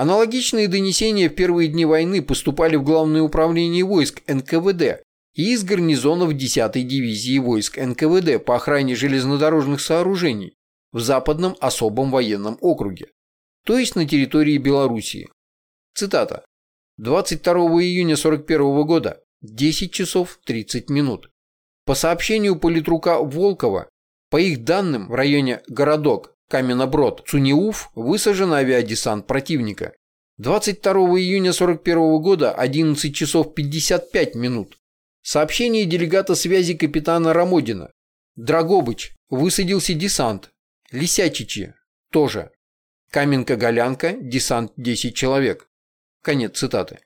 Аналогичные донесения в первые дни войны поступали в Главное управление войск НКВД и из гарнизонов 10-й дивизии войск НКВД по охране железнодорожных сооружений в Западном особом военном округе, то есть на территории Белоруссии. Цитата. 22 июня 41 года, 10 часов 30 минут. По сообщению политрука Волкова, по их данным, в районе Городок Каменоброд, Цунеуф высажен авиадесант противника. 22 июня 41 года 11 часов 55 минут. Сообщение делегата связи капитана Рамодина. Драгобыч. Высадился десант. Лисячичи. Тоже. Каменка-Голянка. Десант 10 человек. Конец цитаты.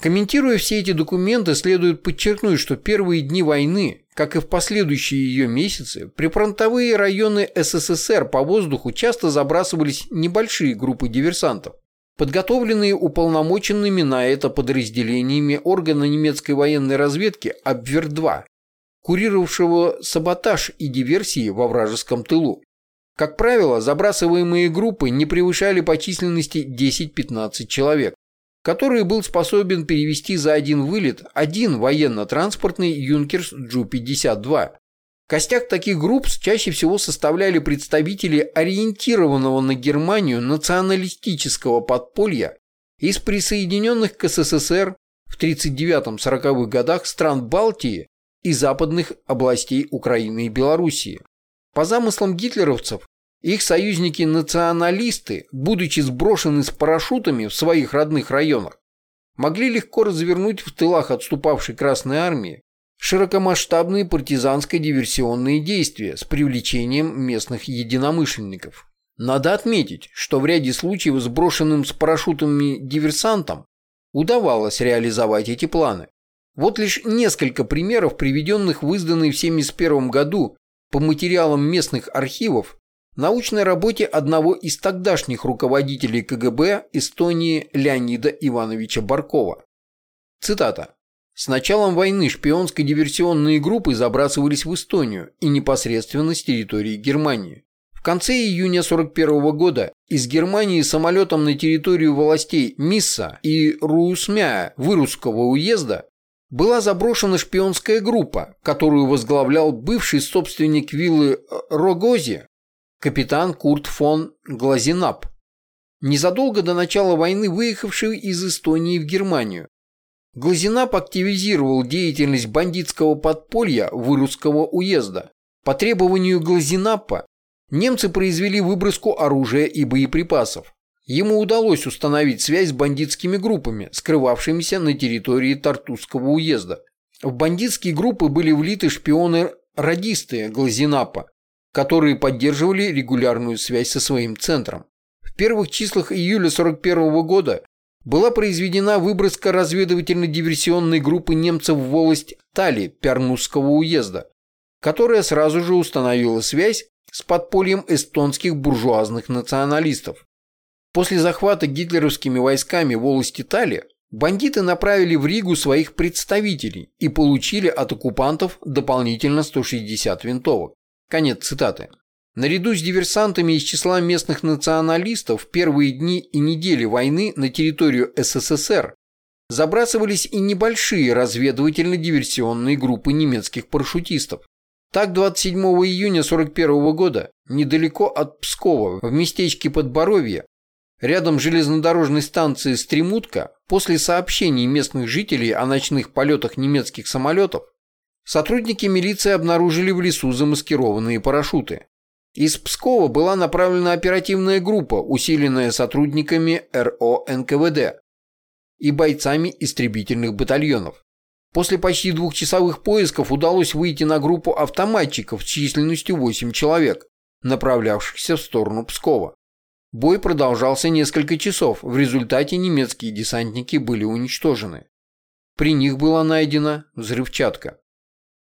Комментируя все эти документы, следует подчеркнуть, что первые дни войны, как и в последующие ее месяцы, прифронтовые районы СССР по воздуху часто забрасывались небольшие группы диверсантов, подготовленные уполномоченными на это подразделениями органа немецкой военной разведки Абвер-2, курировавшего саботаж и диверсии во вражеском тылу. Как правило, забрасываемые группы не превышали по численности 10-15 человек который был способен перевести за один вылет один военно-транспортный «Юнкерс Джу-52». Костяк таких групп чаще всего составляли представители ориентированного на Германию националистического подполья из присоединенных к СССР в 1939-1940-х годах стран Балтии и западных областей Украины и Белоруссии. По замыслам гитлеровцев, их союзники-националисты, будучи сброшены с парашютами в своих родных районах, могли легко развернуть в тылах отступавшей Красной Армии широкомасштабные партизанско-диверсионные действия с привлечением местных единомышленников. Надо отметить, что в ряде случаев сброшенным с парашютами диверсантам удавалось реализовать эти планы. Вот лишь несколько примеров, приведенных в изданной в 1971 году по материалам местных архивов научной работе одного из тогдашних руководителей КГБ Эстонии Леонида Ивановича Баркова. Цитата. С началом войны шпионско-диверсионные группы забрасывались в Эстонию и непосредственно с территории Германии. В конце июня 1941 года из Германии самолетом на территорию властей Мисса и Руусмяя Вырусского уезда была заброшена шпионская группа, которую возглавлял бывший собственник виллы Рогози капитан Курт фон Глазенап, незадолго до начала войны выехавший из Эстонии в Германию. Глазенап активизировал деятельность бандитского подполья Вырусского уезда. По требованию Глазенапа немцы произвели выброску оружия и боеприпасов. Ему удалось установить связь с бандитскими группами, скрывавшимися на территории Тартусского уезда. В бандитские группы были влиты шпионы-радисты Глазенапа, которые поддерживали регулярную связь со своим центром. В первых числах июля 1941 года была произведена выброска разведывательно-диверсионной группы немцев в волость Тали Пернусского уезда, которая сразу же установила связь с подпольем эстонских буржуазных националистов. После захвата гитлеровскими войсками волости Тали бандиты направили в Ригу своих представителей и получили от оккупантов дополнительно 160 винтовок. Конец цитаты. Наряду с диверсантами из числа местных националистов в первые дни и недели войны на территорию СССР забрасывались и небольшие разведывательно-диверсионные группы немецких парашютистов. Так, 27 июня 1941 года, недалеко от Пскова, в местечке Подборовье, рядом железнодорожной станцией Стремутка, после сообщений местных жителей о ночных полетах немецких самолетов, Сотрудники милиции обнаружили в лесу замаскированные парашюты. Из Пскова была направлена оперативная группа, усиленная сотрудниками РО НКВД и бойцами истребительных батальонов. После почти двухчасовых поисков удалось выйти на группу автоматчиков с численностью 8 человек, направлявшихся в сторону Пскова. Бой продолжался несколько часов, в результате немецкие десантники были уничтожены. При них была найдена взрывчатка.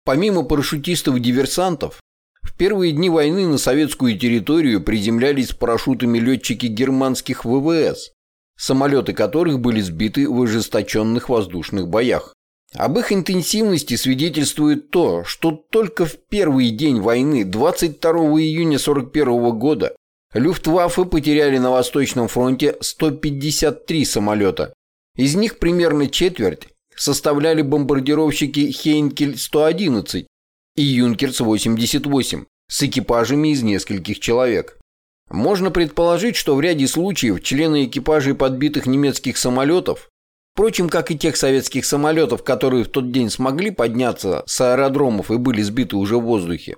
Помимо парашютистов-диверсантов, в первые дни войны на советскую территорию приземлялись парашютами летчики германских ВВС, самолеты которых были сбиты в ожесточенных воздушных боях. Об их интенсивности свидетельствует то, что только в первый день войны, 22 июня 1941 года, Люфтваффе потеряли на Восточном фронте 153 самолета. Из них примерно четверть составляли бомбардировщики Хейнкель-111 и Юнкерс-88 с экипажами из нескольких человек. Можно предположить, что в ряде случаев члены экипажей подбитых немецких самолетов, впрочем, как и тех советских самолетов, которые в тот день смогли подняться с аэродромов и были сбиты уже в воздухе,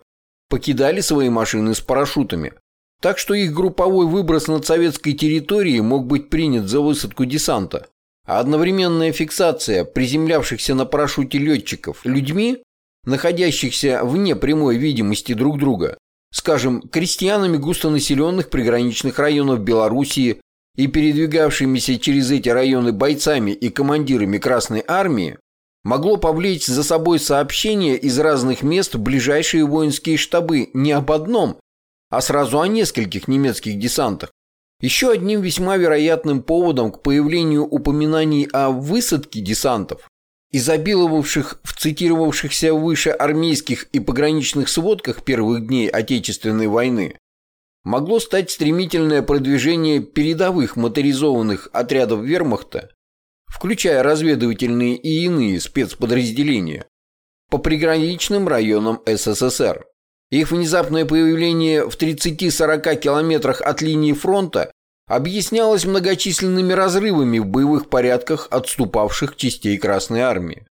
покидали свои машины с парашютами. Так что их групповой выброс над советской территорией мог быть принят за высадку десанта. А одновременная фиксация приземлявшихся на парашюте летчиков людьми, находящихся вне прямой видимости друг друга, скажем, крестьянами густонаселенных приграничных районов Белоруссии и передвигавшимися через эти районы бойцами и командирами Красной Армии, могло повлечь за собой сообщения из разных мест в ближайшие воинские штабы не об одном, а сразу о нескольких немецких десантах. Еще одним весьма вероятным поводом к появлению упоминаний о высадке десантов, изобиловавших в цитировавшихся выше армейских и пограничных сводках первых дней Отечественной войны, могло стать стремительное продвижение передовых моторизованных отрядов вермахта включая разведывательные и иные спецподразделения, по приграничным районам СССР. Их внезапное появление в 30-40 километрах от линии фронта объяснялось многочисленными разрывами в боевых порядках отступавших частей Красной Армии.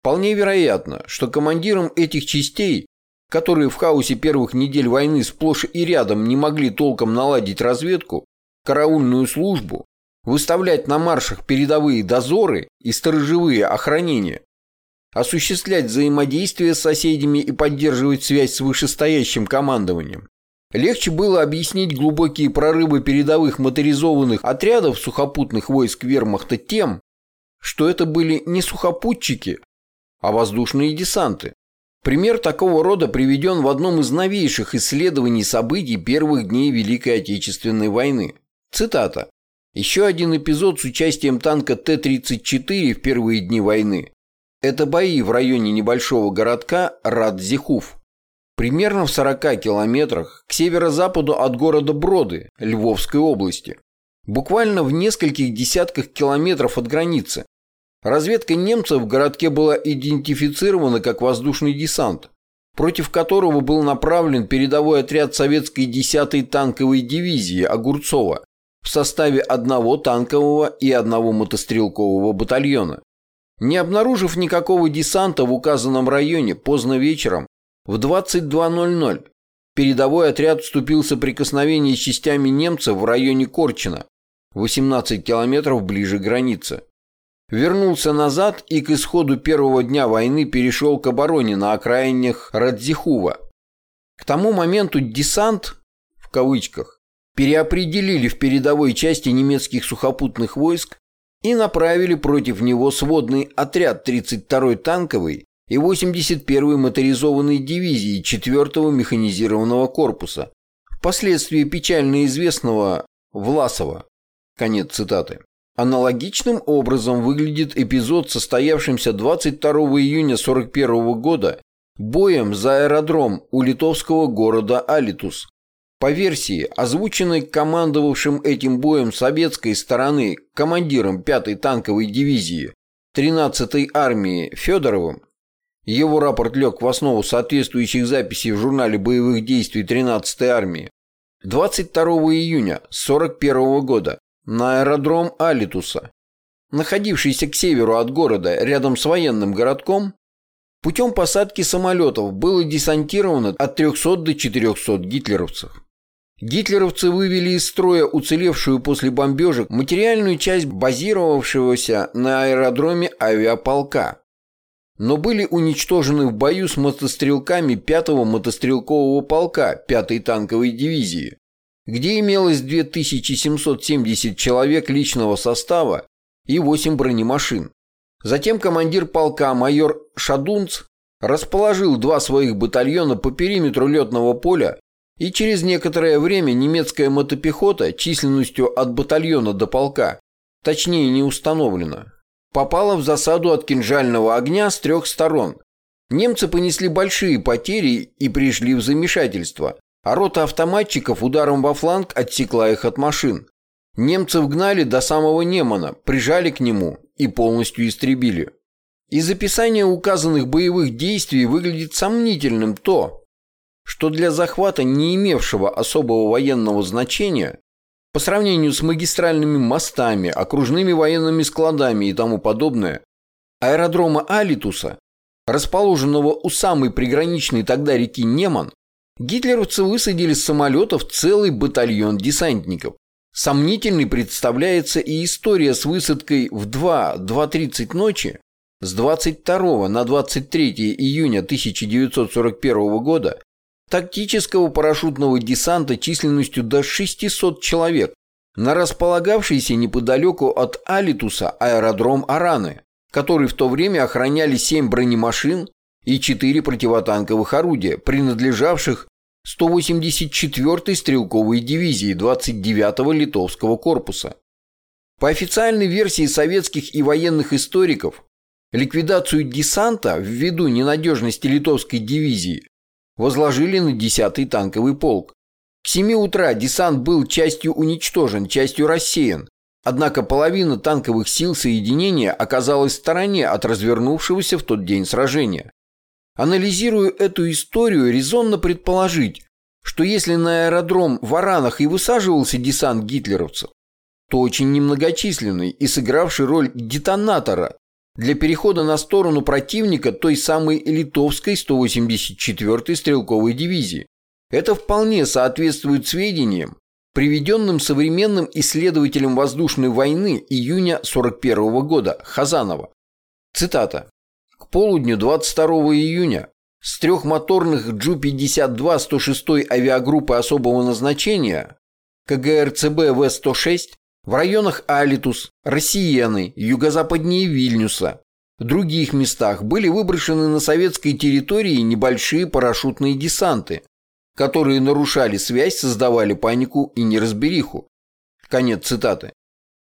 Вполне вероятно, что командирам этих частей, которые в хаосе первых недель войны сплошь и рядом не могли толком наладить разведку, караульную службу, выставлять на маршах передовые дозоры и сторожевые охранения, осуществлять взаимодействие с соседями и поддерживать связь с вышестоящим командованием. Легче было объяснить глубокие прорывы передовых моторизованных отрядов сухопутных войск вермахта тем, что это были не сухопутчики, а воздушные десанты. Пример такого рода приведен в одном из новейших исследований событий первых дней Великой Отечественной войны. Цитата. Еще один эпизод с участием танка Т-34 в первые дни войны. Это бои в районе небольшого городка Радзихуф. Примерно в 40 километрах к северо-западу от города Броды, Львовской области. Буквально в нескольких десятках километров от границы. Разведка немцев в городке была идентифицирована как воздушный десант, против которого был направлен передовой отряд советской 10-й танковой дивизии Огурцова в составе одного танкового и одного мотострелкового батальона. Не обнаружив никакого десанта в указанном районе поздно вечером, в 22.00 передовой отряд вступил в соприкосновение с частями немцев в районе Корчина, 18 километров ближе к границе. Вернулся назад и к исходу первого дня войны перешел к обороне на окраинах Радзихува. К тому моменту десант, в кавычках, переопределили в передовой части немецких сухопутных войск и направили против него сводный отряд 32-й танковой и 81-й моторизованной дивизии 4-го механизированного корпуса, впоследствии печально известного Власова. Конец цитаты. Аналогичным образом выглядит эпизод, состоявшимся 22 июня 1941 года боем за аэродром у литовского города Алитус, по версии, озвученной командовавшим этим боем советской стороны командиром 5-й танковой дивизии 13-й армии Федоровым, его рапорт лег в основу соответствующих записей в журнале боевых действий 13-й армии, 22 июня 1941 года на аэродром Алитуса, находившийся к северу от города рядом с военным городком, путем посадки самолетов было десантировано от 300 до 400 гитлеровцев. Гитлеровцы вывели из строя уцелевшую после бомбежек материальную часть базировавшегося на аэродроме авиаполка, но были уничтожены в бою с мотострелками 5-го мотострелкового полка 5-й танковой дивизии, где имелось 2770 человек личного состава и 8 бронемашин. Затем командир полка майор Шадунц расположил два своих батальона по периметру летного поля и через некоторое время немецкая мотопехота численностью от батальона до полка, точнее не установлено, попала в засаду от кинжального огня с трех сторон. Немцы понесли большие потери и пришли в замешательство, а рота автоматчиков ударом во фланг отсекла их от машин. Немцев гнали до самого Немана, прижали к нему и полностью истребили. Из описания указанных боевых действий выглядит сомнительным то, что для захвата не имевшего особого военного значения по сравнению с магистральными мостами, окружными военными складами и тому подобное, аэродрома Алитуса, расположенного у самой приграничной тогда реки Неман, гитлеровцы высадили с самолетов целый батальон десантников. Сомнительной представляется и история с высадкой в 2-2.30 ночи с 22 на 23 июня 1941 года тактического парашютного десанта численностью до 600 человек на располагавшийся неподалеку от Алитуса аэродром Араны, который в то время охраняли 7 бронемашин и 4 противотанковых орудия, принадлежавших 184-й стрелковой дивизии 29-го литовского корпуса. По официальной версии советских и военных историков, ликвидацию десанта ввиду ненадежности литовской дивизии возложили на 10-й танковый полк. К 7 утра десант был частью уничтожен, частью рассеян, однако половина танковых сил соединения оказалась в стороне от развернувшегося в тот день сражения. Анализируя эту историю, резонно предположить, что если на аэродром в Аранах и высаживался десант гитлеровцев, то очень немногочисленный и сыгравший роль детонатора для перехода на сторону противника той самой литовской 184-й стрелковой дивизии. Это вполне соответствует сведениям, приведенным современным исследователем воздушной войны июня 41 года Хазанова. Цитата. К полудню 22 июня с трехмоторных Джу-52 106 авиагруппы особого назначения КГРЦБ В-106 в районах Алитус, Россияны, юго-западнее Вильнюса, в других местах были выброшены на советской территории небольшие парашютные десанты, которые нарушали связь, создавали панику и неразбериху. Конец цитаты.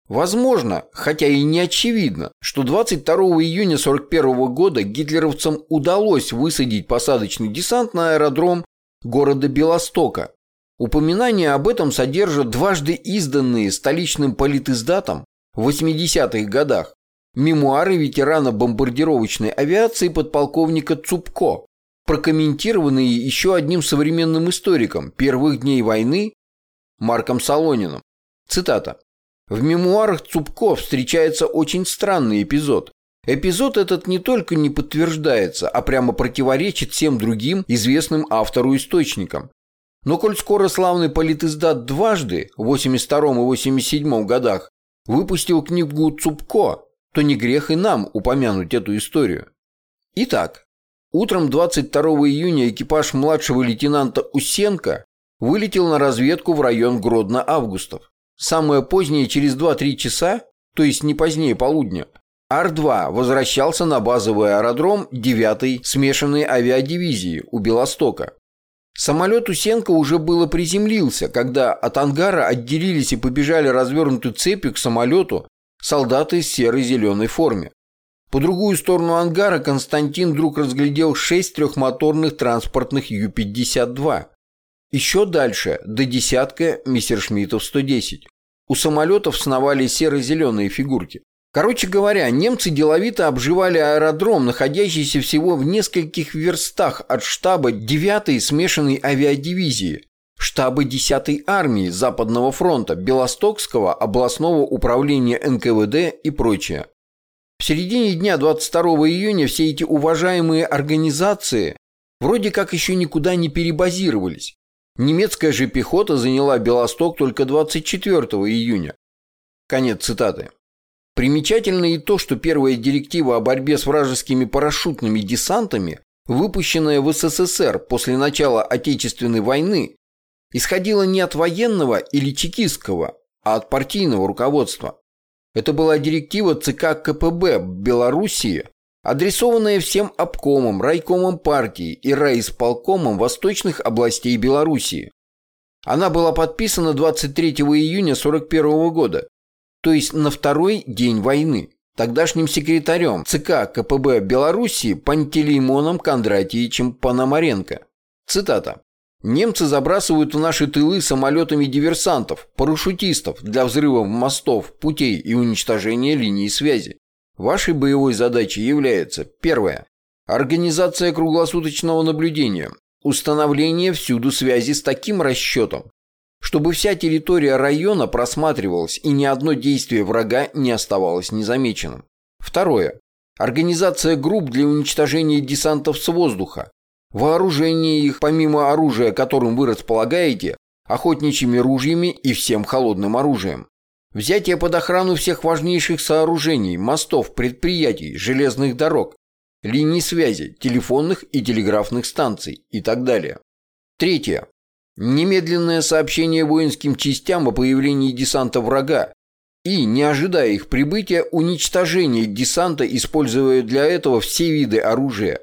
Возможно, хотя и не очевидно, что 22 июня 1941 года гитлеровцам удалось высадить посадочный десант на аэродром города Белостока, Упоминания об этом содержат дважды изданные столичным политиздатом в 80-х годах мемуары ветерана бомбардировочной авиации подполковника Цупко, прокомментированные еще одним современным историком первых дней войны Марком Солониным. Цитата. В мемуарах Цупко встречается очень странный эпизод. Эпизод этот не только не подтверждается, а прямо противоречит всем другим известным автору источникам. Но коль скоро славный политиздат дважды, в 82 и 87 годах, выпустил книгу Цупко, то не грех и нам упомянуть эту историю. Итак, утром 22 июня экипаж младшего лейтенанта Усенко вылетел на разведку в район Гродно-Августов. Самое позднее, через 2-3 часа, то есть не позднее полудня, Ар-2 возвращался на базовый аэродром 9-й смешанной авиадивизии у Белостока. Самолет Усенко уже было приземлился, когда от ангара отделились и побежали развернутой цепью к самолету солдаты в серой-зеленой форме. По другую сторону ангара Константин вдруг разглядел шесть трехмоторных транспортных Ю-52. Еще дальше, до десятка Мессершмиттов 110. У самолетов сновали серо-зеленые фигурки. Короче говоря, немцы деловито обживали аэродром, находящийся всего в нескольких верстах от штаба 9-й смешанной авиадивизии, штаба 10-й армии Западного фронта, Белостокского областного управления НКВД и прочее. В середине дня 22 июня все эти уважаемые организации вроде как еще никуда не перебазировались. Немецкая же пехота заняла Белосток только 24 июня. Конец цитаты. Примечательно и то, что первая директива о борьбе с вражескими парашютными десантами, выпущенная в СССР после начала Отечественной войны, исходила не от военного или чекистского, а от партийного руководства. Это была директива ЦК КПБ Белоруссии, адресованная всем обкомам, райкомам партии и райисполкомам восточных областей Белоруссии. Она была подписана 23 июня 1941 года то есть на второй день войны, тогдашним секретарем ЦК КПБ Белоруссии Пантелеймоном Кондратьевичем Пономаренко. Цитата. Немцы забрасывают в наши тылы самолетами диверсантов, парашютистов для взрывов мостов, путей и уничтожения линий связи. Вашей боевой задачей является первое. Организация круглосуточного наблюдения, установление всюду связи с таким расчетом, чтобы вся территория района просматривалась и ни одно действие врага не оставалось незамеченным. Второе. Организация групп для уничтожения десантов с воздуха, Вооружение их, помимо оружия, которым вы располагаете, охотничьими ружьями и всем холодным оружием. Взятие под охрану всех важнейших сооружений, мостов, предприятий, железных дорог, линий связи, телефонных и телеграфных станций и так далее. Третье. Немедленное сообщение воинским частям о появлении десанта врага и, не ожидая их прибытия, уничтожение десанта, используя для этого все виды оружия,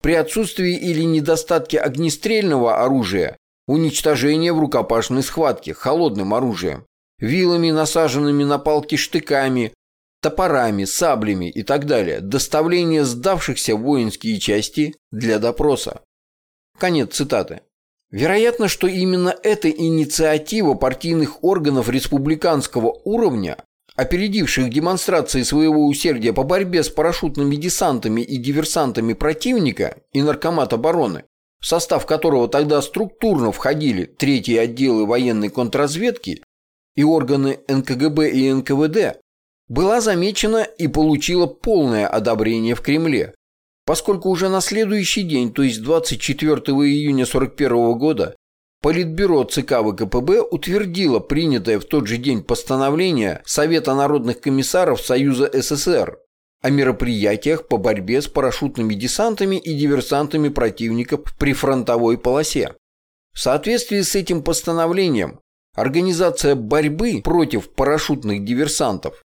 при отсутствии или недостатке огнестрельного оружия уничтожение в рукопашной схватке холодным оружием, вилами, насаженными на палки штыками, топорами, саблями и так далее, доставление сдавшихся воинские части для допроса. Конец цитаты. Вероятно, что именно эта инициатива партийных органов республиканского уровня опередивших демонстрации своего усердия по борьбе с парашютными десантами и диверсантами противника и наркомат обороны, в состав которого тогда структурно входили третьи отделы военной контрразведки и органы НКГБ и НКВД, была замечена и получила полное одобрение в Кремле, поскольку уже на следующий день, то есть 24 июня 1941 года, Политбюро ЦК ВКПБ утвердило принятое в тот же день постановление Совета народных комиссаров Союза СССР о мероприятиях по борьбе с парашютными десантами и диверсантами противника в прифронтовой полосе. В соответствии с этим постановлением организация борьбы против парашютных диверсантов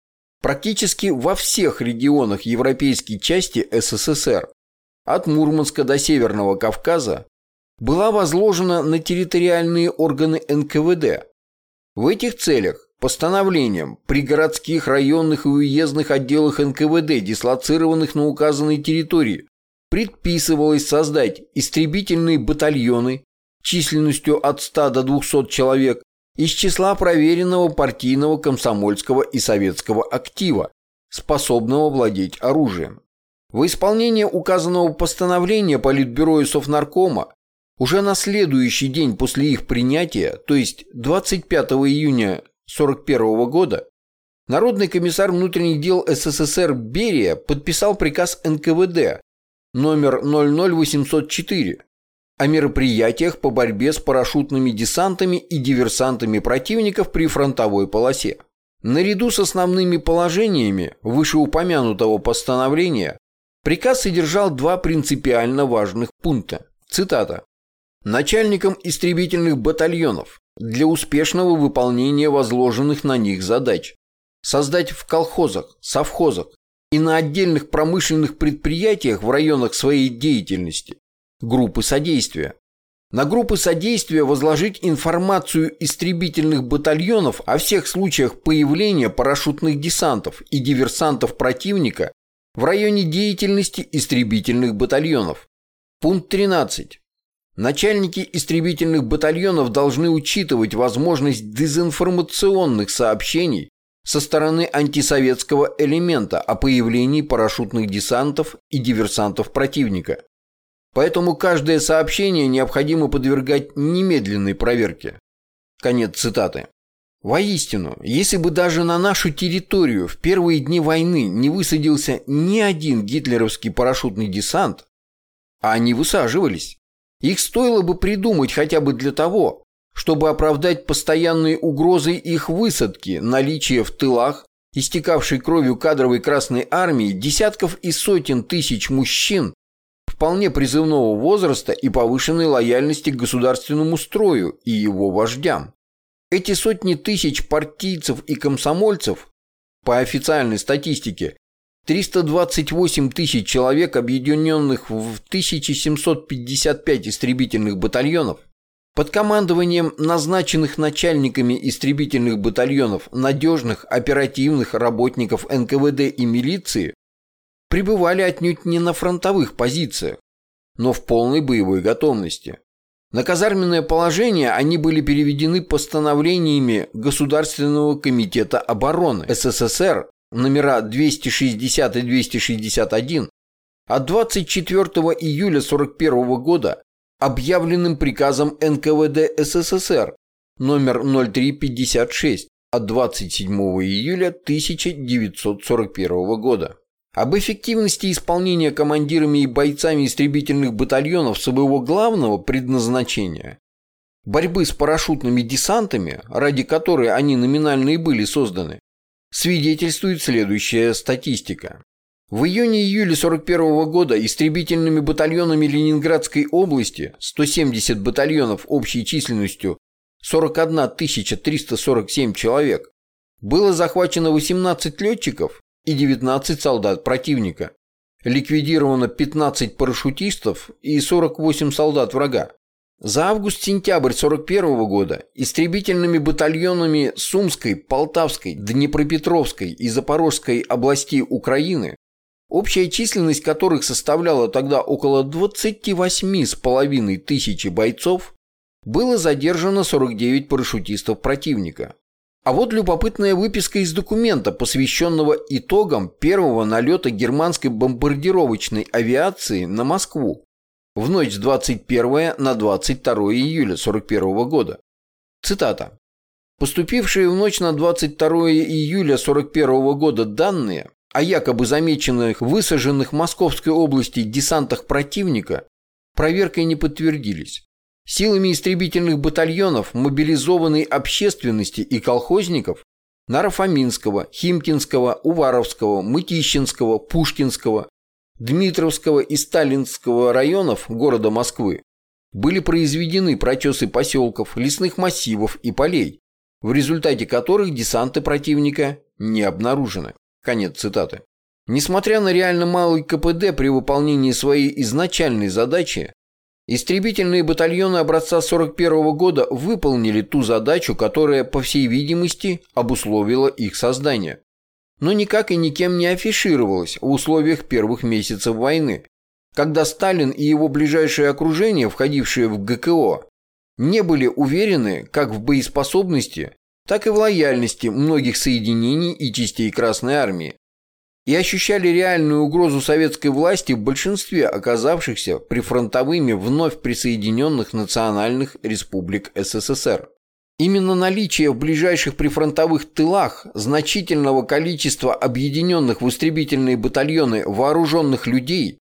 практически во всех регионах европейской части СССР, от Мурманска до Северного Кавказа, была возложена на территориальные органы НКВД. В этих целях постановлением при городских, районных и уездных отделах НКВД, дислоцированных на указанной территории, предписывалось создать истребительные батальоны численностью от 100 до 200 человек из числа проверенного партийного, комсомольского и советского актива, способного владеть оружием. В исполнение указанного постановления Политбюро и Совнаркома уже на следующий день после их принятия, то есть 25 июня 1941 года, Народный комиссар внутренних дел СССР Берия подписал приказ НКВД номер 00804 о мероприятиях по борьбе с парашютными десантами и диверсантами противников при фронтовой полосе. Наряду с основными положениями вышеупомянутого постановления приказ содержал два принципиально важных пункта. Цитата начальникам истребительных батальонов для успешного выполнения возложенных на них задач, создать в колхозах, совхозах и на отдельных промышленных предприятиях в районах своей деятельности группы содействия. На группы содействия возложить информацию истребительных батальонов о всех случаях появления парашютных десантов и диверсантов противника в районе деятельности истребительных батальонов. Пункт 13. Начальники истребительных батальонов должны учитывать возможность дезинформационных сообщений со стороны антисоветского элемента о появлении парашютных десантов и диверсантов противника. Поэтому каждое сообщение необходимо подвергать немедленной проверке. Конец цитаты. Воистину, если бы даже на нашу территорию в первые дни войны не высадился ни один гитлеровский парашютный десант, а они высаживались, их стоило бы придумать хотя бы для того, чтобы оправдать постоянные угрозы их высадки, наличие в тылах, истекавшей кровью кадровой Красной Армии, десятков и сотен тысяч мужчин вполне призывного возраста и повышенной лояльности к государственному строю и его вождям. Эти сотни тысяч партийцев и комсомольцев, по официальной статистике, 328 тысяч человек, объединенных в 1755 истребительных батальонов, под командованием назначенных начальниками истребительных батальонов надежных оперативных работников НКВД и милиции, пребывали отнюдь не на фронтовых позициях, но в полной боевой готовности. На казарменное положение они были переведены постановлениями Государственного комитета обороны СССР номера 260 и 261 от 24 июля 1941 года объявленным приказом НКВД СССР номер 0356 от 27 июля 1941 года. Об эффективности исполнения командирами и бойцами истребительных батальонов своего главного предназначения – борьбы с парашютными десантами, ради которой они номинально и были созданы, свидетельствует следующая статистика. В июне-июле 41 года истребительными батальонами Ленинградской области 170 батальонов общей численностью 41 347 человек было захвачено 18 летчиков и 19 солдат противника. Ликвидировано 15 парашютистов и 48 солдат врага. За август-сентябрь 41 года истребительными батальонами Сумской, Полтавской, Днепропетровской и Запорожской областей Украины, общая численность которых составляла тогда около 28,5 тысячи бойцов, было задержано 49 парашютистов противника. А вот любопытная выписка из документа, посвященного итогам первого налета германской бомбардировочной авиации на Москву в ночь с 21 на 22 июля 1941 года. Цитата. Поступившие в ночь на 22 июля 1941 года данные о якобы замеченных высаженных в Московской области десантах противника проверкой не подтвердились. Силами истребительных батальонов, мобилизованной общественности и колхозников Нарафаминского, Химкинского, Уваровского, Мытищинского, Пушкинского, Дмитровского и Сталинского районов города Москвы были произведены прочесы поселков, лесных массивов и полей, в результате которых десанты противника не обнаружены. Конец цитаты. Несмотря на реально малый КПД при выполнении своей изначальной задачи, Истребительные батальоны образца 41 года выполнили ту задачу, которая, по всей видимости, обусловила их создание. Но никак и никем не афишировалась в условиях первых месяцев войны, когда Сталин и его ближайшее окружение, входившее в ГКО, не были уверены как в боеспособности, так и в лояльности многих соединений и частей Красной Армии и ощущали реальную угрозу советской власти в большинстве оказавшихся прифронтовыми вновь присоединенных национальных республик СССР. Именно наличие в ближайших прифронтовых тылах значительного количества объединенных в истребительные батальоны вооруженных людей,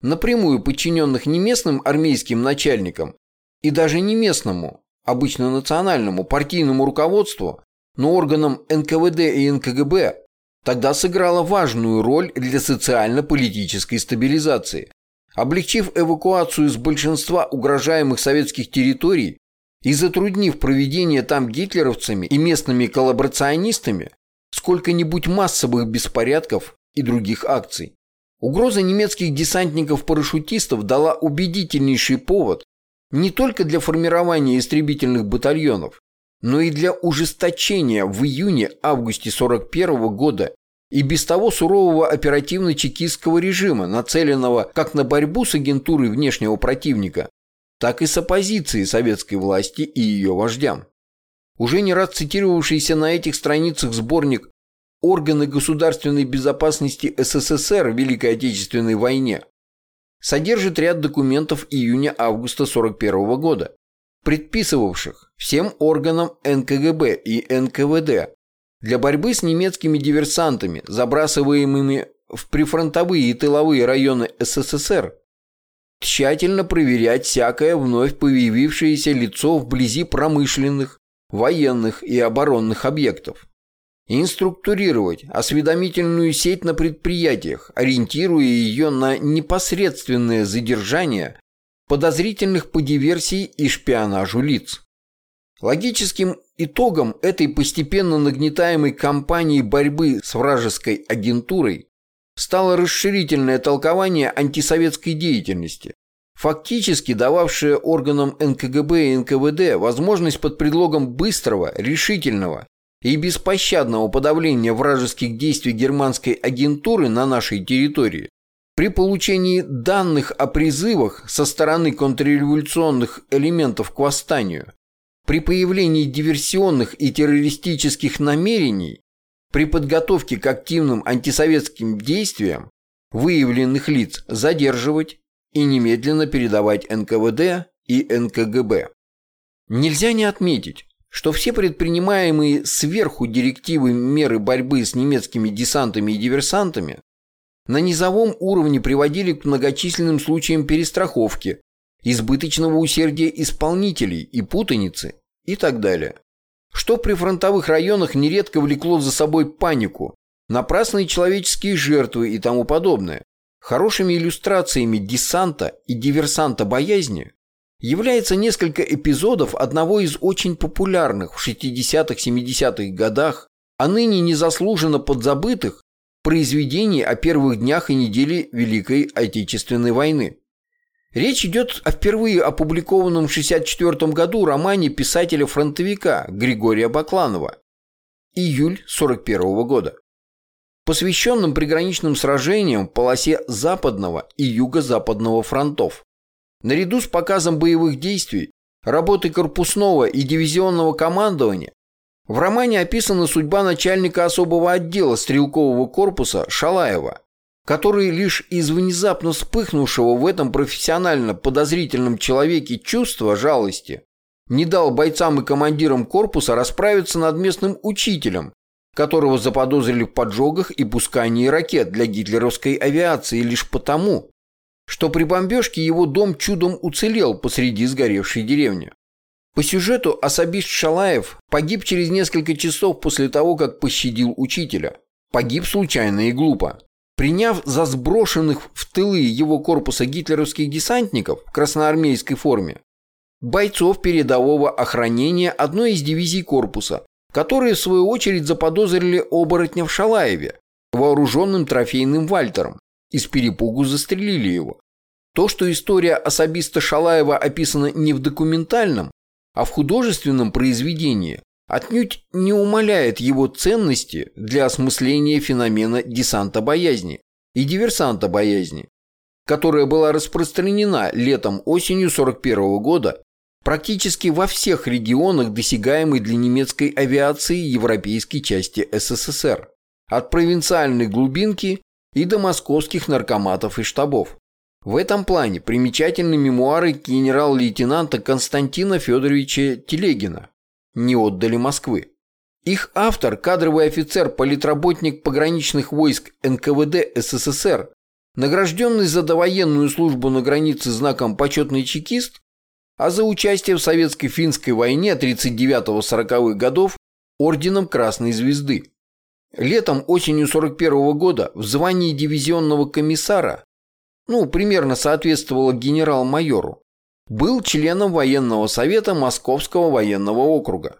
напрямую подчиненных не местным армейским начальникам и даже не местному, обычно национальному партийному руководству, но органам НКВД и НКГБ, тогда сыграла важную роль для социально-политической стабилизации, облегчив эвакуацию из большинства угрожаемых советских территорий и затруднив проведение там гитлеровцами и местными коллаборационистами сколько-нибудь массовых беспорядков и других акций. Угроза немецких десантников-парашютистов дала убедительнейший повод не только для формирования истребительных батальонов, но и для ужесточения в июне-августе 41 года и без того сурового оперативно-чекистского режима, нацеленного как на борьбу с агентурой внешнего противника, так и с оппозицией советской власти и ее вождям. Уже не раз цитировавшийся на этих страницах сборник «Органы государственной безопасности СССР в Великой Отечественной войне» содержит ряд документов июня-августа 1941 года, предписывавших всем органам НКГБ и НКВД для борьбы с немецкими диверсантами, забрасываемыми в прифронтовые и тыловые районы СССР, тщательно проверять всякое вновь появившееся лицо вблизи промышленных, военных и оборонных объектов. Инструктурировать осведомительную сеть на предприятиях, ориентируя ее на непосредственное задержание подозрительных по диверсии и шпионажу лиц. Логическим итогом этой постепенно нагнетаемой кампании борьбы с вражеской агентурой стало расширительное толкование антисоветской деятельности, фактически дававшее органам НКГБ и НКВД возможность под предлогом быстрого, решительного и беспощадного подавления вражеских действий германской агентуры на нашей территории При получении данных о призывах со стороны контрреволюционных элементов к восстанию, при появлении диверсионных и террористических намерений, при подготовке к активным антисоветским действиям выявленных лиц задерживать и немедленно передавать НКВД и НКГБ. Нельзя не отметить, что все предпринимаемые сверху директивы меры борьбы с немецкими десантами и диверсантами на низовом уровне приводили к многочисленным случаям перестраховки, избыточного усердия исполнителей и путаницы и так далее. Что при фронтовых районах нередко влекло за собой панику, напрасные человеческие жертвы и тому подобное. Хорошими иллюстрациями десанта и диверсанта боязни является несколько эпизодов одного из очень популярных в 60-70-х годах, а ныне незаслуженно подзабытых, произведений о первых днях и неделе Великой Отечественной войны. Речь идет о впервые опубликованном в 1964 году романе писателя-фронтовика Григория Бакланова «Июль 41 года», посвященном приграничным сражениям в полосе Западного и Юго-Западного фронтов. Наряду с показом боевых действий, работы корпусного и дивизионного командования, в романе описана судьба начальника особого отдела стрелкового корпуса Шалаева, который лишь из внезапно вспыхнувшего в этом профессионально подозрительном человеке чувства жалости не дал бойцам и командирам корпуса расправиться над местным учителем, которого заподозрили в поджогах и пускании ракет для гитлеровской авиации лишь потому, что при бомбежке его дом чудом уцелел посреди сгоревшей деревни. По сюжету особист Шалаев погиб через несколько часов после того, как пощадил учителя. Погиб случайно и глупо. Приняв за сброшенных в тылы его корпуса гитлеровских десантников в красноармейской форме, бойцов передового охранения одной из дивизий корпуса, которые в свою очередь заподозрили оборотня в Шалаеве, вооруженным трофейным Вальтером, и с перепугу застрелили его. То, что история особиста Шалаева описана не в документальном, а в художественном произведении, отнюдь не умаляет его ценности для осмысления феномена десанта боязни и диверсанта боязни, которая была распространена летом-осенью 41 года практически во всех регионах, досягаемой для немецкой авиации европейской части СССР, от провинциальной глубинки и до московских наркоматов и штабов. В этом плане примечательны мемуары генерал-лейтенанта Константина Федоровича Телегина «Не отдали Москвы». Их автор, кадровый офицер-политработник пограничных войск НКВД СССР, награжденный за довоенную службу на границе знаком «Почетный чекист», а за участие в советско-финской войне 39-40-х годов орденом Красной Звезды. Летом-осенью 41 года в звании дивизионного комиссара, ну, примерно соответствовало генерал-майору, был членом военного совета Московского военного округа.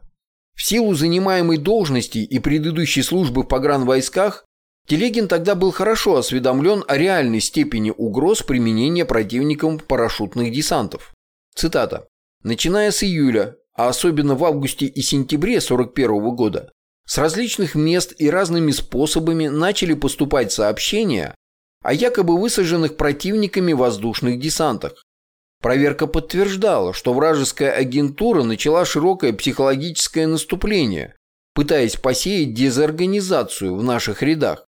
В силу занимаемой должности и предыдущей службы в погранвойсках Телегин тогда был хорошо осведомлен о реальной степени угроз применения противником парашютных десантов. Цитата. «Начиная с июля, а особенно в августе и сентябре 41 года, с различных мест и разными способами начали поступать сообщения о якобы высаженных противниками воздушных десантах. Проверка подтверждала, что вражеская агентура начала широкое психологическое наступление, пытаясь посеять дезорганизацию в наших рядах.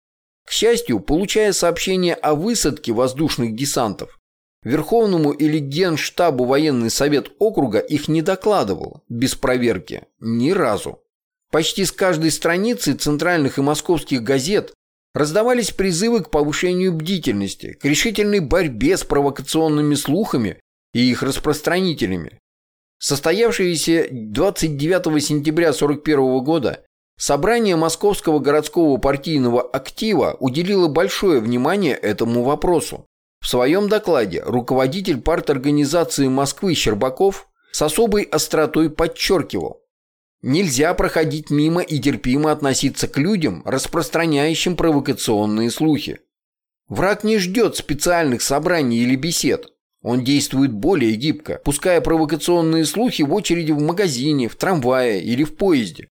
К счастью, получая сообщения о высадке воздушных десантов, Верховному или Генштабу военный совет округа их не докладывал, без проверки, ни разу. Почти с каждой страницы центральных и московских газет раздавались призывы к повышению бдительности, к решительной борьбе с провокационными слухами и их распространителями. Состоявшееся 29 сентября 1941 года собрание Московского городского партийного актива уделило большое внимание этому вопросу. В своем докладе руководитель парторганизации Москвы Щербаков с особой остротой подчеркивал, нельзя проходить мимо и терпимо относиться к людям, распространяющим провокационные слухи. Враг не ждет специальных собраний или бесед. Он действует более гибко, пуская провокационные слухи в очереди в магазине, в трамвае или в поезде,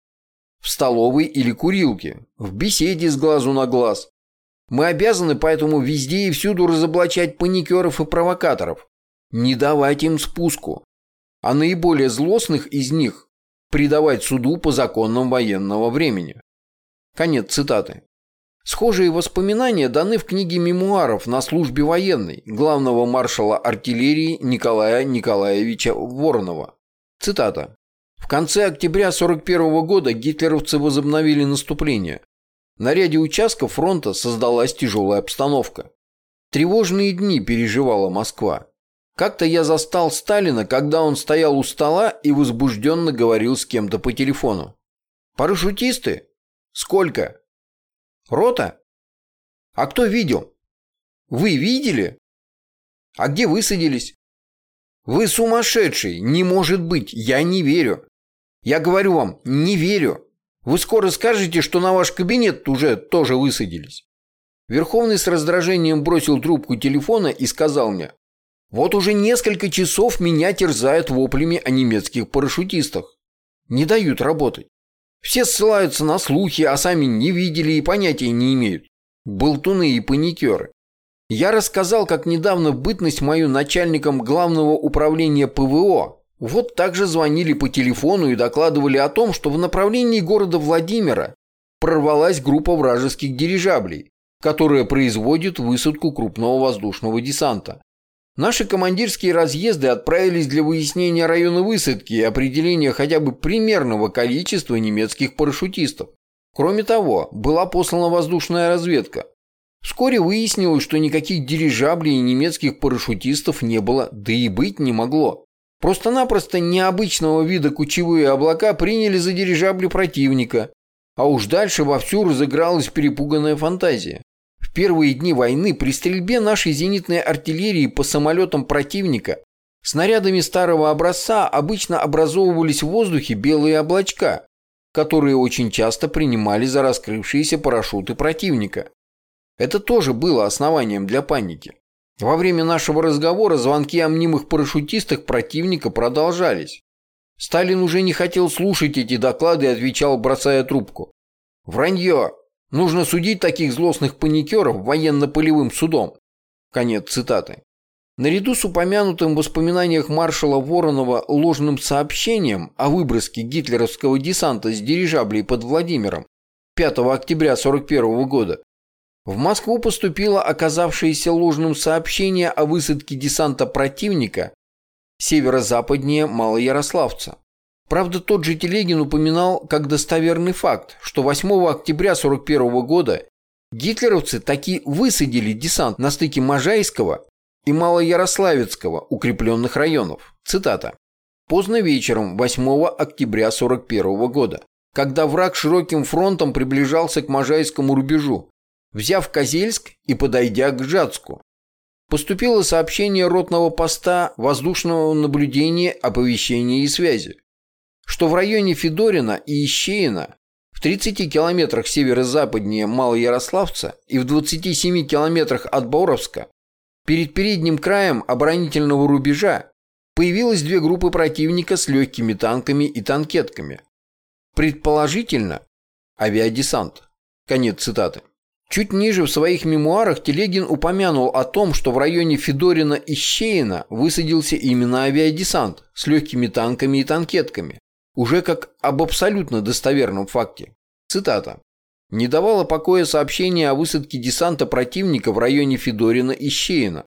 в столовой или курилке, в беседе с глазу на глаз, Мы обязаны поэтому везде и всюду разоблачать паникеров и провокаторов, не давать им спуску, а наиболее злостных из них предавать суду по законам военного времени. Конец цитаты. Схожие воспоминания даны в книге мемуаров на службе военной главного маршала артиллерии Николая Николаевича Воронова. Цитата. В конце октября 1941 года гитлеровцы возобновили наступление. На ряде участков фронта создалась тяжелая обстановка. Тревожные дни переживала Москва. Как-то я застал Сталина, когда он стоял у стола и возбужденно говорил с кем-то по телефону. «Парашютисты? Сколько? Рота? А кто видел? Вы видели? А где высадились? Вы сумасшедший, не может быть, я не верю. Я говорю вам, не верю. Вы скоро скажете, что на ваш кабинет уже тоже высадились. Верховный с раздражением бросил трубку телефона и сказал мне, вот уже несколько часов меня терзают воплями о немецких парашютистах. Не дают работать. Все ссылаются на слухи, а сами не видели и понятия не имеют. Болтуны и паникеры. Я рассказал, как недавно бытность мою начальником главного управления ПВО. Вот так же звонили по телефону и докладывали о том, что в направлении города Владимира прорвалась группа вражеских дирижаблей, которая производит высадку крупного воздушного десанта. Наши командирские разъезды отправились для выяснения района высадки и определения хотя бы примерного количества немецких парашютистов. Кроме того, была послана воздушная разведка. Вскоре выяснилось, что никаких дирижаблей и немецких парашютистов не было, да и быть не могло. Просто-напросто необычного вида кучевые облака приняли за дирижабли противника, а уж дальше вовсю разыгралась перепуганная фантазия первые дни войны при стрельбе нашей зенитной артиллерии по самолетам противника снарядами старого образца обычно образовывались в воздухе белые облачка, которые очень часто принимали за раскрывшиеся парашюты противника. Это тоже было основанием для паники. Во время нашего разговора звонки о мнимых парашютистах противника продолжались. Сталин уже не хотел слушать эти доклады и отвечал, бросая трубку. «Вранье! Нужно судить таких злостных паникеров военно-полевым судом. Конец цитаты. Наряду с упомянутым в воспоминаниях маршала Воронова ложным сообщением о выброске гитлеровского десанта с дирижаблей под Владимиром 5 октября 1941 года, в Москву поступило оказавшееся ложным сообщение о высадке десанта противника северо-западнее Малоярославца. Правда, тот же Телегин упоминал как достоверный факт, что 8 октября 1941 года гитлеровцы таки высадили десант на стыке Можайского и Малоярославецкого укрепленных районов. Цитата. «Поздно вечером 8 октября 1941 года, когда враг широким фронтом приближался к Можайскому рубежу, взяв Козельск и подойдя к Жацку, поступило сообщение ротного поста воздушного наблюдения, оповещения и связи что в районе Федорина и Ищеина в 30 километрах северо-западнее Малоярославца и в 27 километрах от Боровска перед передним краем оборонительного рубежа появилось две группы противника с легкими танками и танкетками. Предположительно, авиадесант. Конец цитаты. Чуть ниже в своих мемуарах Телегин упомянул о том, что в районе Федорина и Щеина высадился именно авиадесант с легкими танками и танкетками, уже как об абсолютно достоверном факте. Цитата. «Не давало покоя сообщение о высадке десанта противника в районе Федорина и Щеина.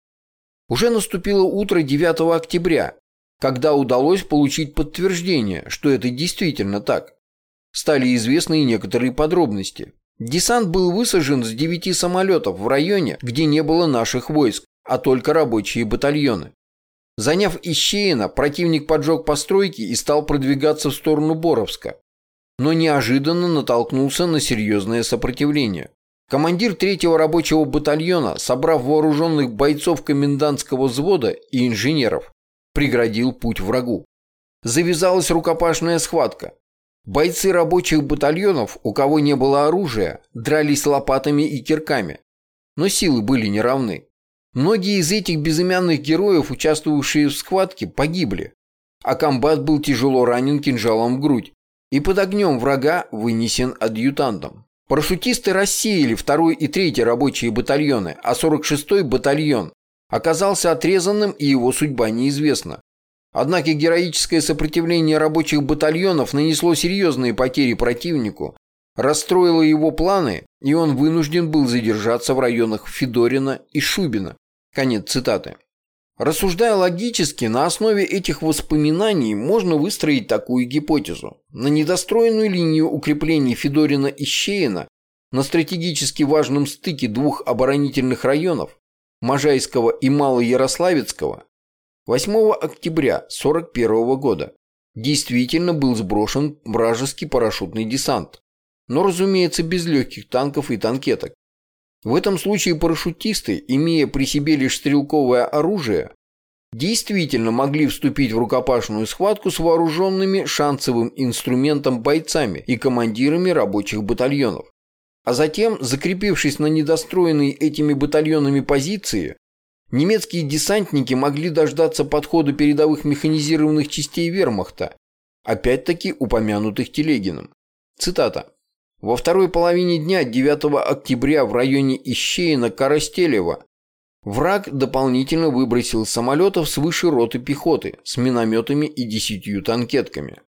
Уже наступило утро 9 октября, когда удалось получить подтверждение, что это действительно так. Стали известны и некоторые подробности. Десант был высажен с 9 самолетов в районе, где не было наших войск, а только рабочие батальоны. Заняв Ищеина, противник поджег постройки и стал продвигаться в сторону Боровска. Но неожиданно натолкнулся на серьезное сопротивление. Командир третьего рабочего батальона, собрав вооруженных бойцов комендантского взвода и инженеров, преградил путь врагу. Завязалась рукопашная схватка. Бойцы рабочих батальонов, у кого не было оружия, дрались лопатами и кирками. Но силы были неравны. Многие из этих безымянных героев, участвовавшие в схватке, погибли, а комбат был тяжело ранен кинжалом в грудь и под огнем врага вынесен адъютантом. Парашютисты рассеяли 2 и 3 рабочие батальоны, а 46-й батальон оказался отрезанным и его судьба неизвестна. Однако героическое сопротивление рабочих батальонов нанесло серьезные потери противнику, расстроило его планы, и он вынужден был задержаться в районах Федорина и Шубина. Конец цитаты. Рассуждая логически, на основе этих воспоминаний можно выстроить такую гипотезу. На недостроенную линию укреплений Федорина и Щеина на стратегически важном стыке двух оборонительных районов Можайского и Малоярославецкого 8 октября 1941 года действительно был сброшен вражеский парашютный десант, но, разумеется, без легких танков и танкеток. В этом случае парашютисты, имея при себе лишь стрелковое оружие, действительно могли вступить в рукопашную схватку с вооруженными шансовым инструментом бойцами и командирами рабочих батальонов. А затем, закрепившись на недостроенной этими батальонами позиции, немецкие десантники могли дождаться подхода передовых механизированных частей вермахта, опять-таки упомянутых Телегиным. Цитата. Во второй половине дня 9 октября в районе Ищеина-Коростелева враг дополнительно выбросил самолетов свыше роты пехоты с минометами и десятью танкетками.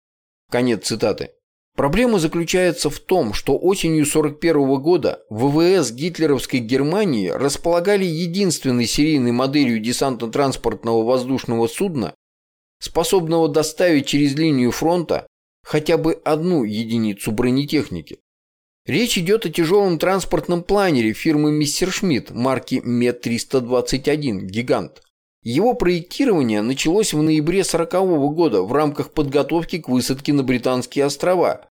Конец цитаты. Проблема заключается в том, что осенью 1941 года ВВС гитлеровской Германии располагали единственной серийной моделью десантно-транспортного воздушного судна, способного доставить через линию фронта хотя бы одну единицу бронетехники. Речь идет о тяжелом транспортном планере фирмы Мистершмитт марки МЕ-321 «Гигант». Его проектирование началось в ноябре 1940 года в рамках подготовки к высадке на Британские острова.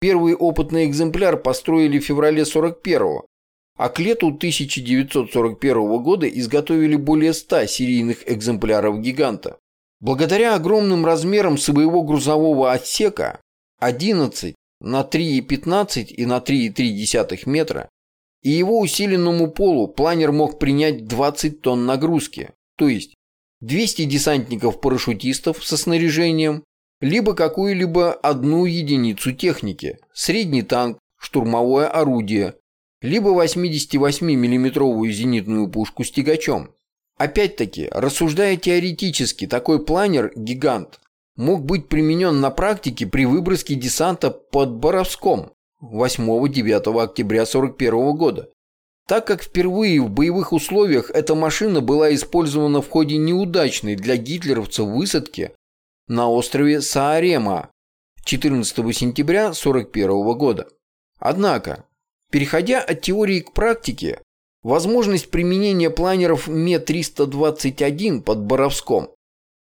Первый опытный экземпляр построили в феврале 1941 а к лету 1941 года изготовили более 100 серийных экземпляров «Гиганта». Благодаря огромным размерам своего грузового отсека 11 на 3,15 и на 3,3 метра и его усиленному полу планер мог принять 20 тонн нагрузки, то есть 200 десантников-парашютистов со снаряжением, либо какую-либо одну единицу техники, средний танк, штурмовое орудие, либо 88 миллиметровую зенитную пушку с тягачом. Опять-таки, рассуждая теоретически, такой планер «Гигант» мог быть применен на практике при выброске десанта под Боровском 8-9 октября 1941 года, так как впервые в боевых условиях эта машина была использована в ходе неудачной для гитлеровцев высадки на острове Саарема 14 сентября 1941 года. Однако, переходя от теории к практике, возможность применения планеров Ме-321 под Боровском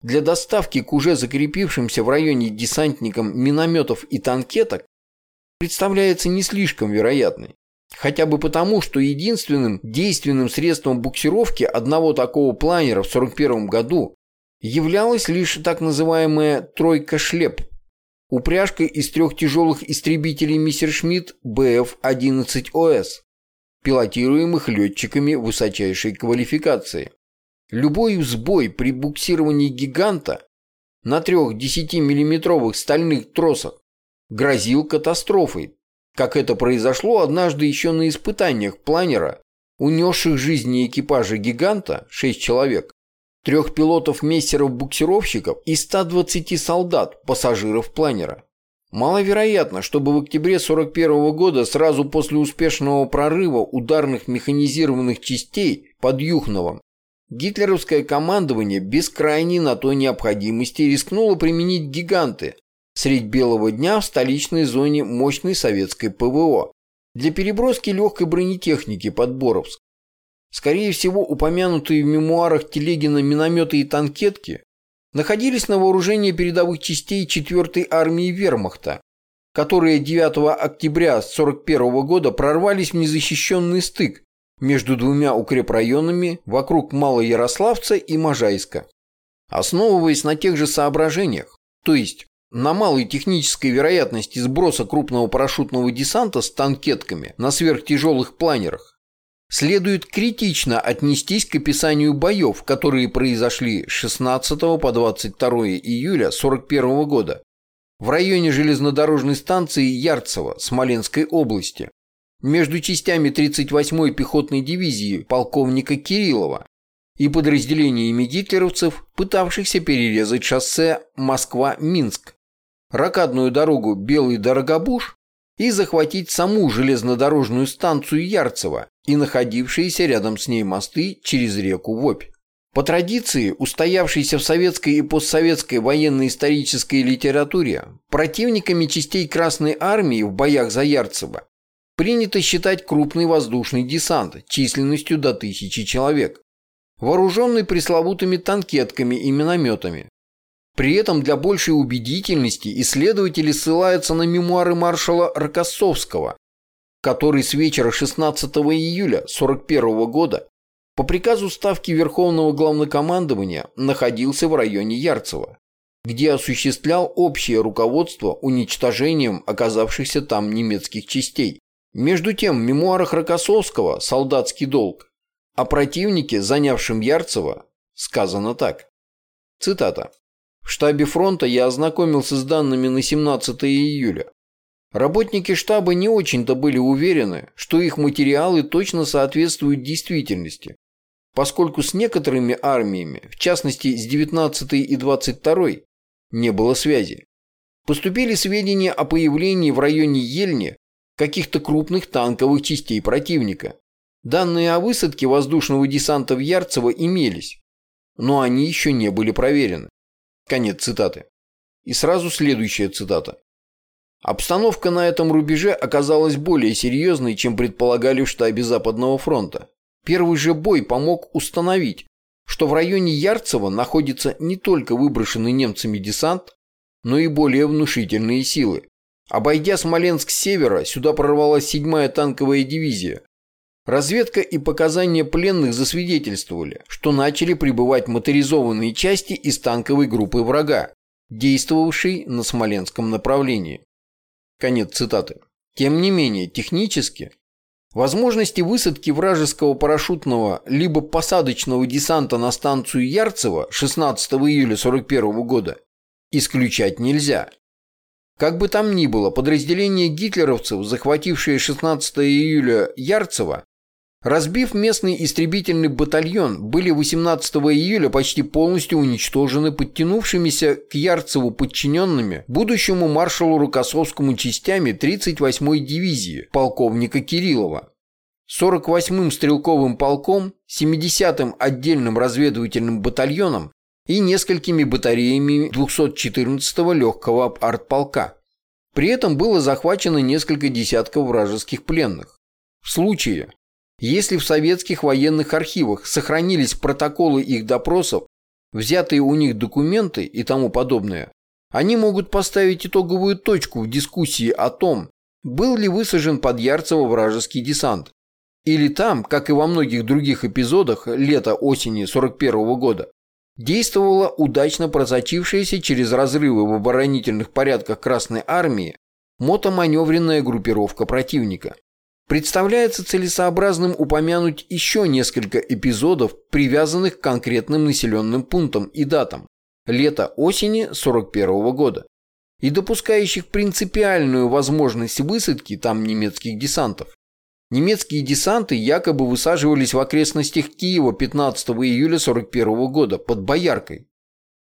для доставки к уже закрепившимся в районе десантникам минометов и танкеток представляется не слишком вероятной. Хотя бы потому, что единственным действенным средством буксировки одного такого планера в 1941 году являлась лишь так называемая «тройка-шлеп» – упряжка из трех тяжелых истребителей Мессершмитт БФ-11ОС, пилотируемых летчиками высочайшей квалификации. Любой сбой при буксировании гиганта на трех 10-миллиметровых стальных тросах грозил катастрофой, как это произошло однажды еще на испытаниях планера, унесших жизни экипажа гиганта 6 человек, трех пилотов-мессеров-буксировщиков и 120 солдат, пассажиров планера. Маловероятно, чтобы в октябре 1941 года, сразу после успешного прорыва ударных механизированных частей под Юхновом, гитлеровское командование без крайней на то необходимости рискнуло применить гиганты, средь белого дня в столичной зоне мощной советской ПВО для переброски легкой бронетехники под Боровск. Скорее всего, упомянутые в мемуарах Телегина минометы и танкетки находились на вооружении передовых частей 4-й армии Вермахта, которые 9 октября 1941 года прорвались в незащищенный стык между двумя укрепрайонами вокруг Малоярославца и Можайска. Основываясь на тех же соображениях, то есть на малой технической вероятности сброса крупного парашютного десанта с танкетками на сверхтяжелых планерах, следует критично отнестись к описанию боев, которые произошли с 16 по 22 июля 1941 года в районе железнодорожной станции Ярцево Смоленской области, между частями 38-й пехотной дивизии полковника Кириллова и подразделениями гитлеровцев, пытавшихся перерезать шоссе Москва-Минск, ракадную дорогу Белый Дорогобуж и захватить саму железнодорожную станцию Ярцево и находившиеся рядом с ней мосты через реку Вопь. По традиции, устоявшейся в советской и постсоветской военно-исторической литературе, противниками частей Красной Армии в боях за Ярцево принято считать крупный воздушный десант численностью до тысячи человек, вооруженный пресловутыми танкетками и минометами. При этом для большей убедительности исследователи ссылаются на мемуары маршала Рокоссовского, который с вечера 16 июля 1941 года по приказу Ставки Верховного Главнокомандования находился в районе Ярцево, где осуществлял общее руководство уничтожением оказавшихся там немецких частей. Между тем, в мемуарах Рокоссовского «Солдатский долг» о противнике, занявшем Ярцево, сказано так. Цитата. «В штабе фронта я ознакомился с данными на 17 июля. Работники штаба не очень-то были уверены, что их материалы точно соответствуют действительности, поскольку с некоторыми армиями, в частности с 19 и 22 не было связи. Поступили сведения о появлении в районе Ельни каких-то крупных танковых частей противника. Данные о высадке воздушного десанта в Ярцево имелись, но они еще не были проверены. Конец цитаты. И сразу следующая цитата. Обстановка на этом рубеже оказалась более серьезной, чем предполагали в штабе Западного фронта. Первый же бой помог установить, что в районе Ярцево находится не только выброшенный немцами десант, но и более внушительные силы. Обойдя Смоленск с севера, сюда прорвалась 7-я танковая дивизия. Разведка и показания пленных засвидетельствовали, что начали прибывать моторизованные части из танковой группы врага, действовавшей на Смоленском направлении. Конец цитаты. Тем не менее, технически, возможности высадки вражеского парашютного либо посадочного десанта на станцию Ярцево 16 июля 1941 года исключать нельзя. Как бы там ни было, подразделения гитлеровцев, захватившие 16 июля Ярцево, разбив местный истребительный батальон, были 18 июля почти полностью уничтожены подтянувшимися к Ярцеву подчиненными будущему маршалу Рокоссовскому частями 38-й дивизии полковника Кириллова. 48-м стрелковым полком, 70-м отдельным разведывательным батальоном и несколькими батареями 214-го легкого артполка. При этом было захвачено несколько десятков вражеских пленных. В случае, если в советских военных архивах сохранились протоколы их допросов, взятые у них документы и тому подобное, они могут поставить итоговую точку в дискуссии о том, был ли высажен под Ярцево вражеский десант. Или там, как и во многих других эпизодах лета-осени 41 -го года, действовала удачно просочившаяся через разрывы в оборонительных порядках Красной Армии мотоманевренная группировка противника. Представляется целесообразным упомянуть еще несколько эпизодов, привязанных к конкретным населенным пунктам и датам лета-осени 41 года и допускающих принципиальную возможность высадки там немецких десантов. Немецкие десанты якобы высаживались в окрестностях Киева 15 июля 41 года под Бояркой.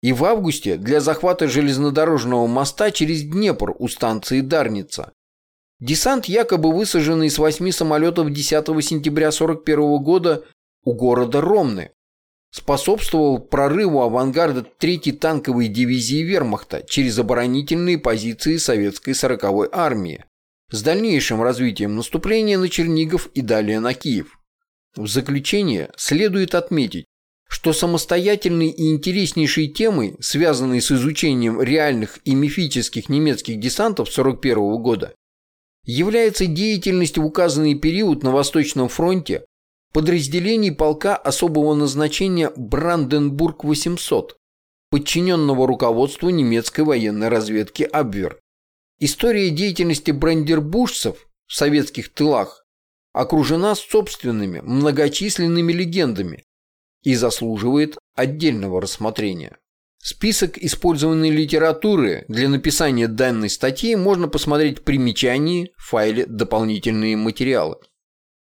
И в августе для захвата железнодорожного моста через Днепр у станции Дарница. Десант, якобы высаженный с восьми самолетов 10 сентября 1941 года у города Ромны, способствовал прорыву авангарда 3-й танковой дивизии вермахта через оборонительные позиции советской 40-й армии с дальнейшим развитием наступления на Чернигов и далее на Киев. В заключение следует отметить, что самостоятельной и интереснейшей темой, связанной с изучением реальных и мифических немецких десантов 1941 года, является деятельность в указанный период на Восточном фронте подразделений полка особого назначения Бранденбург-800, подчиненного руководству немецкой военной разведки Абвер. История деятельности брандербуржцев в советских тылах окружена собственными многочисленными легендами и заслуживает отдельного рассмотрения. Список использованной литературы для написания данной статьи можно посмотреть в примечании в файле «Дополнительные материалы».